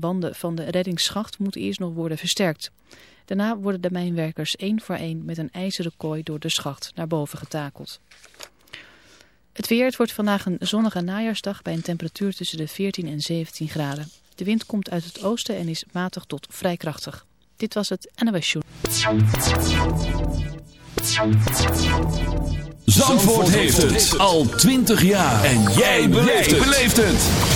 banden van de reddingsschacht moeten eerst nog worden versterkt. Daarna worden de mijnwerkers één voor één met een ijzeren kooi door de schacht naar boven getakeld. Het weer, het wordt vandaag een zonnige najaarsdag bij een temperatuur tussen de 14 en 17 graden. De wind komt uit het oosten en is matig tot vrij krachtig. Dit was het NOS Show. Zandvoort heeft het al 20 jaar en jij beleeft het.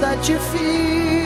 that you fear.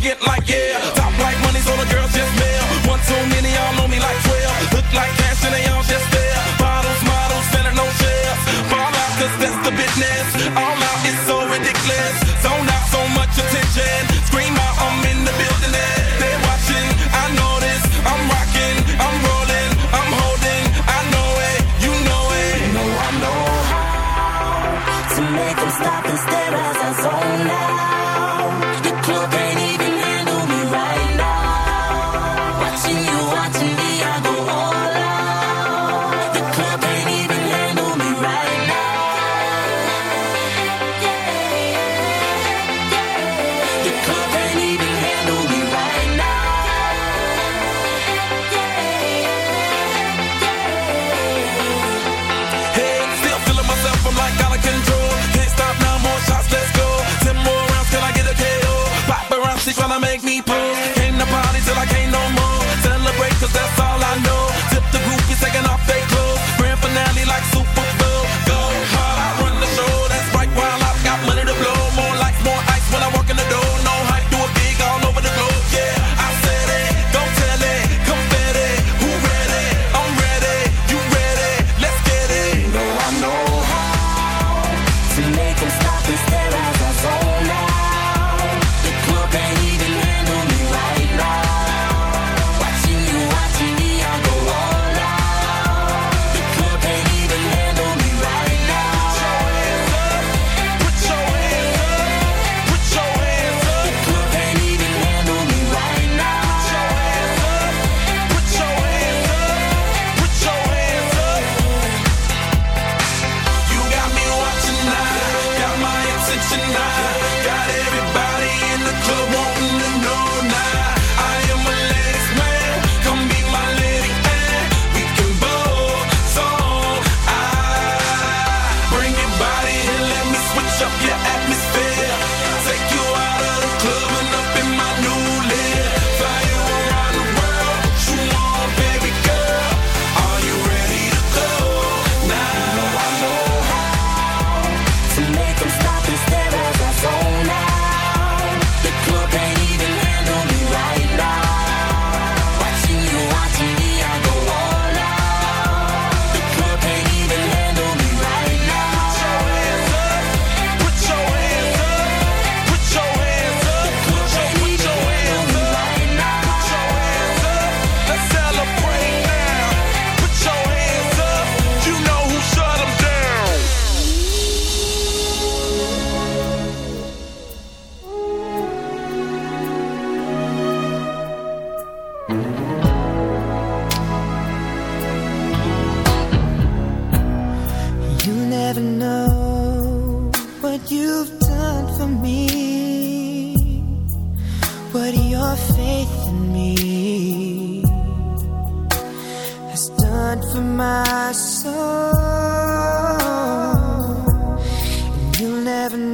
Arrogant like yeah. Top like money, so the girls just mail. One too many, y'all know me like 12. Look like cash and they all just there. Bottles, models, selling no shares. Fall out, cause that's the business.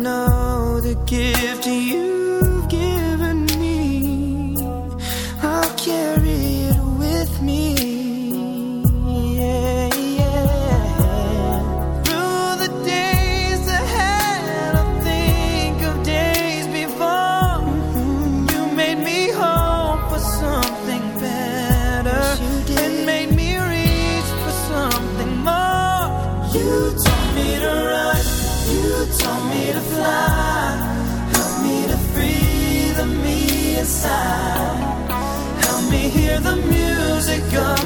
Know the gift to you've music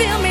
feel me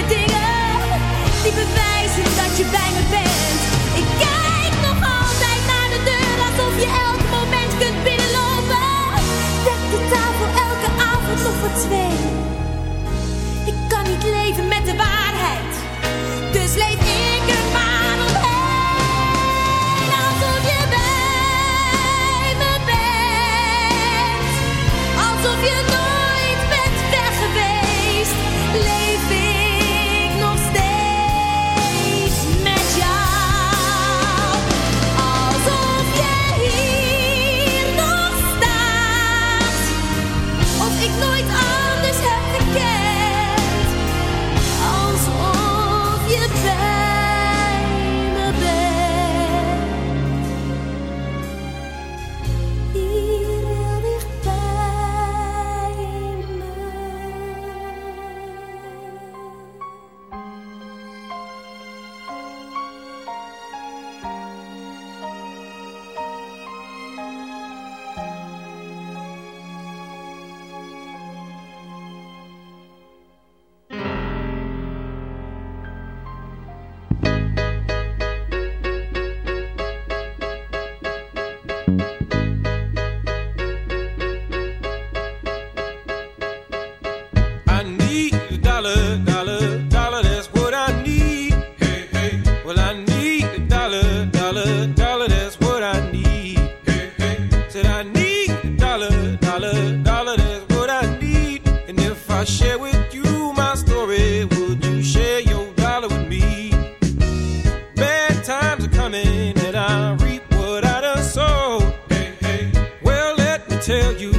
tell you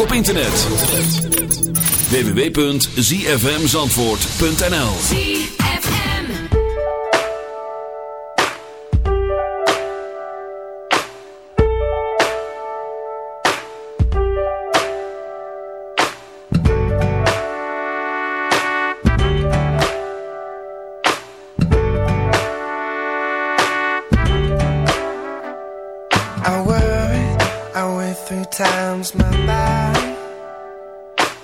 op internet. www.zfmzandvoort.nl times my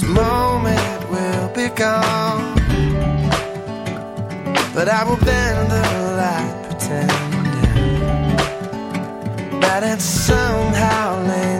this moment will be gone, but I will bend the light, pretending that it's somehow late.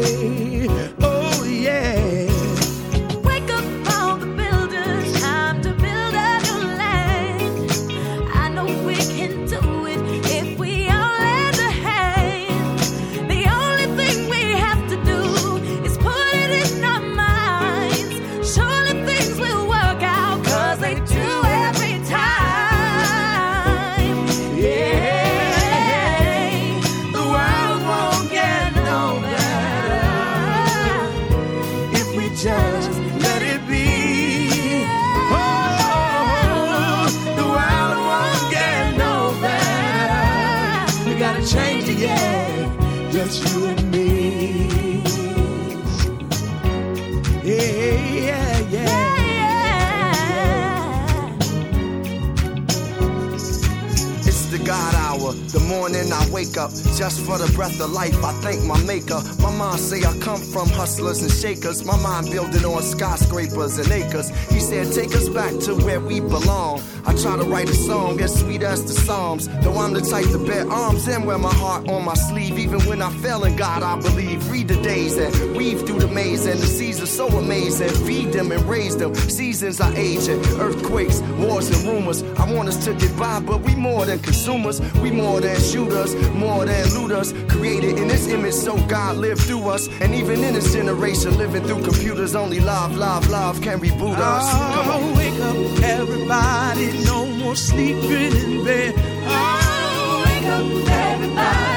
The morning I wake up just for the breath of life. I thank my maker. My mom say I come from hustlers and shakers. My mind building on skyscrapers and acres. He said take us back to where we belong. I try to write a song as sweet as the Psalms. Though I'm the type to bear arms and wear my heart on my sleeve. Even when I fail in God, I believe. Read the days and weave through the maze and the seasons so amazing. Feed them and raise them. Seasons are aging, earthquakes, wars and rumors. I want us to get by, but we more than consumers. We more than shooters, more than looters. Created in this image, so God lived through us. And even in this generation, living through computers, only love, love, love can reboot us. Come on. Oh, wake up, everybody. No more sleeping in bed. Oh, wake up, everybody.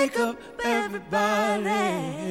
Wake up, everybody.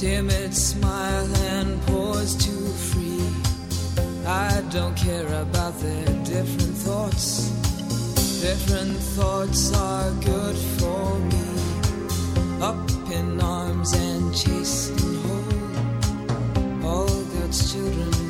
Timid smile and pause too free. I don't care about their different thoughts. Different thoughts are good for me. Up in arms and chasing whole. All God's children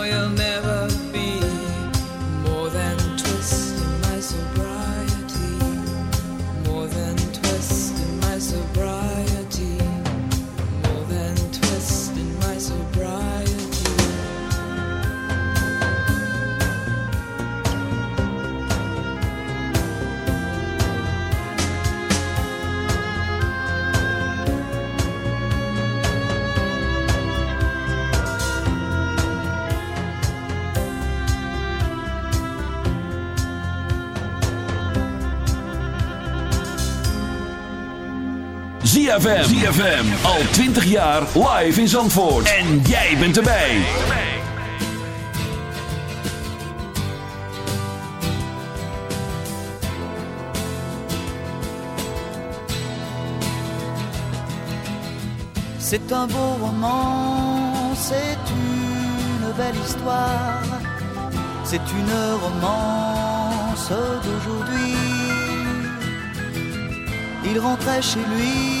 ZFM. Al 20 jaar live in Zandvoort. En jij bent erbij. C'est un beau roman, c'est une belle histoire, c'est une romance d'aujourd'hui. Il rentrait chez lui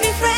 me friend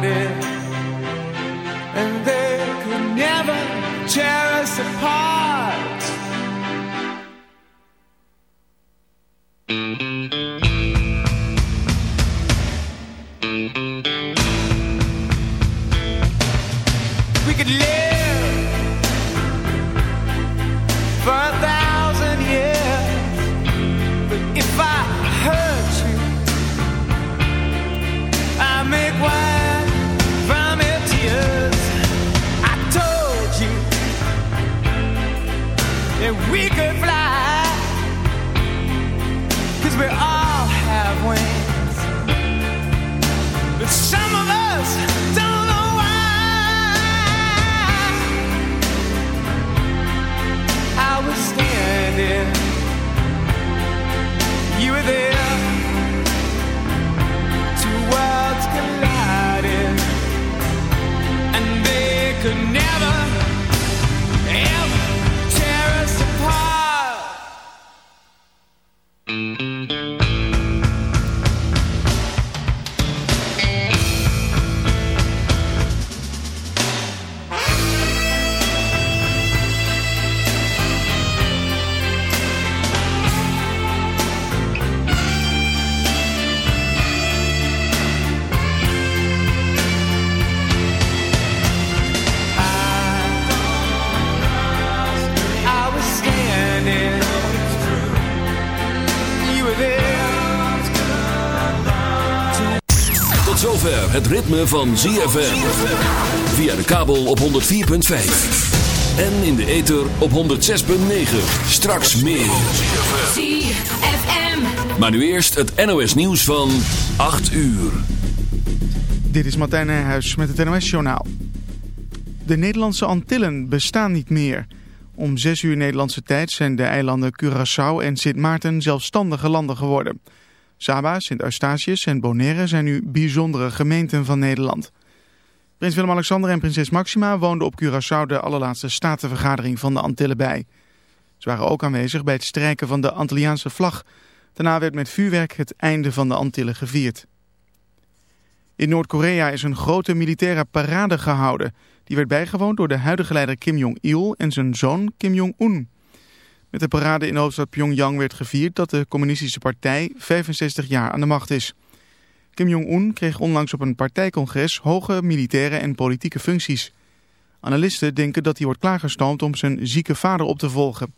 collided, ritme van ZFM. Via de kabel op 104.5. En in de ether op 106.9. Straks meer. ZFM. Maar nu eerst het NOS nieuws van 8 uur. Dit is Martijn Nijhuis met het NOS-journaal. De Nederlandse Antillen bestaan niet meer. Om 6 uur Nederlandse tijd zijn de eilanden Curaçao en Sint Maarten zelfstandige landen geworden. Saba, Sint Eustatius en Bonaire zijn nu bijzondere gemeenten van Nederland. Prins Willem-Alexander en prinses Maxima woonden op Curaçao de allerlaatste statenvergadering van de Antillen bij. Ze waren ook aanwezig bij het strijken van de Antilliaanse vlag. Daarna werd met vuurwerk het einde van de Antillen gevierd. In Noord-Korea is een grote militaire parade gehouden. Die werd bijgewoond door de huidige leider Kim Jong-il en zijn zoon Kim Jong-un. Met de parade in hoofdstad Pyongyang werd gevierd dat de communistische partij 65 jaar aan de macht is. Kim Jong-un kreeg onlangs op een partijcongres hoge militaire en politieke functies. Analisten denken dat hij wordt klaargestoomd om zijn zieke vader op te volgen.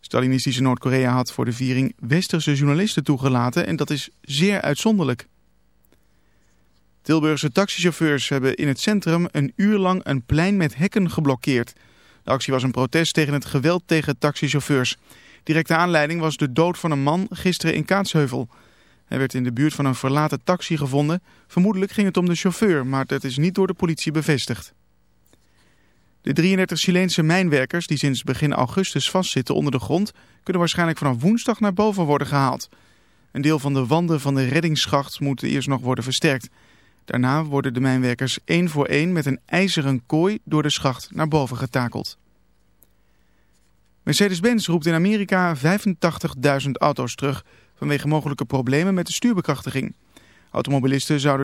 Stalinistische Noord-Korea had voor de viering westerse journalisten toegelaten en dat is zeer uitzonderlijk. Tilburgse taxichauffeurs hebben in het centrum een uur lang een plein met hekken geblokkeerd. De actie was een protest tegen het geweld tegen taxichauffeurs. Directe aanleiding was de dood van een man gisteren in Kaatsheuvel. Hij werd in de buurt van een verlaten taxi gevonden. Vermoedelijk ging het om de chauffeur, maar dat is niet door de politie bevestigd. De 33 Chileense mijnwerkers die sinds begin augustus vastzitten onder de grond... kunnen waarschijnlijk vanaf woensdag naar boven worden gehaald. Een deel van de wanden van de reddingsschacht moet eerst nog worden versterkt. Daarna worden de mijnwerkers één voor één met een ijzeren kooi door de schacht naar boven getakeld. Mercedes-Benz roept in Amerika 85.000 auto's terug vanwege mogelijke problemen met de stuurbekrachtiging. Automobilisten zouden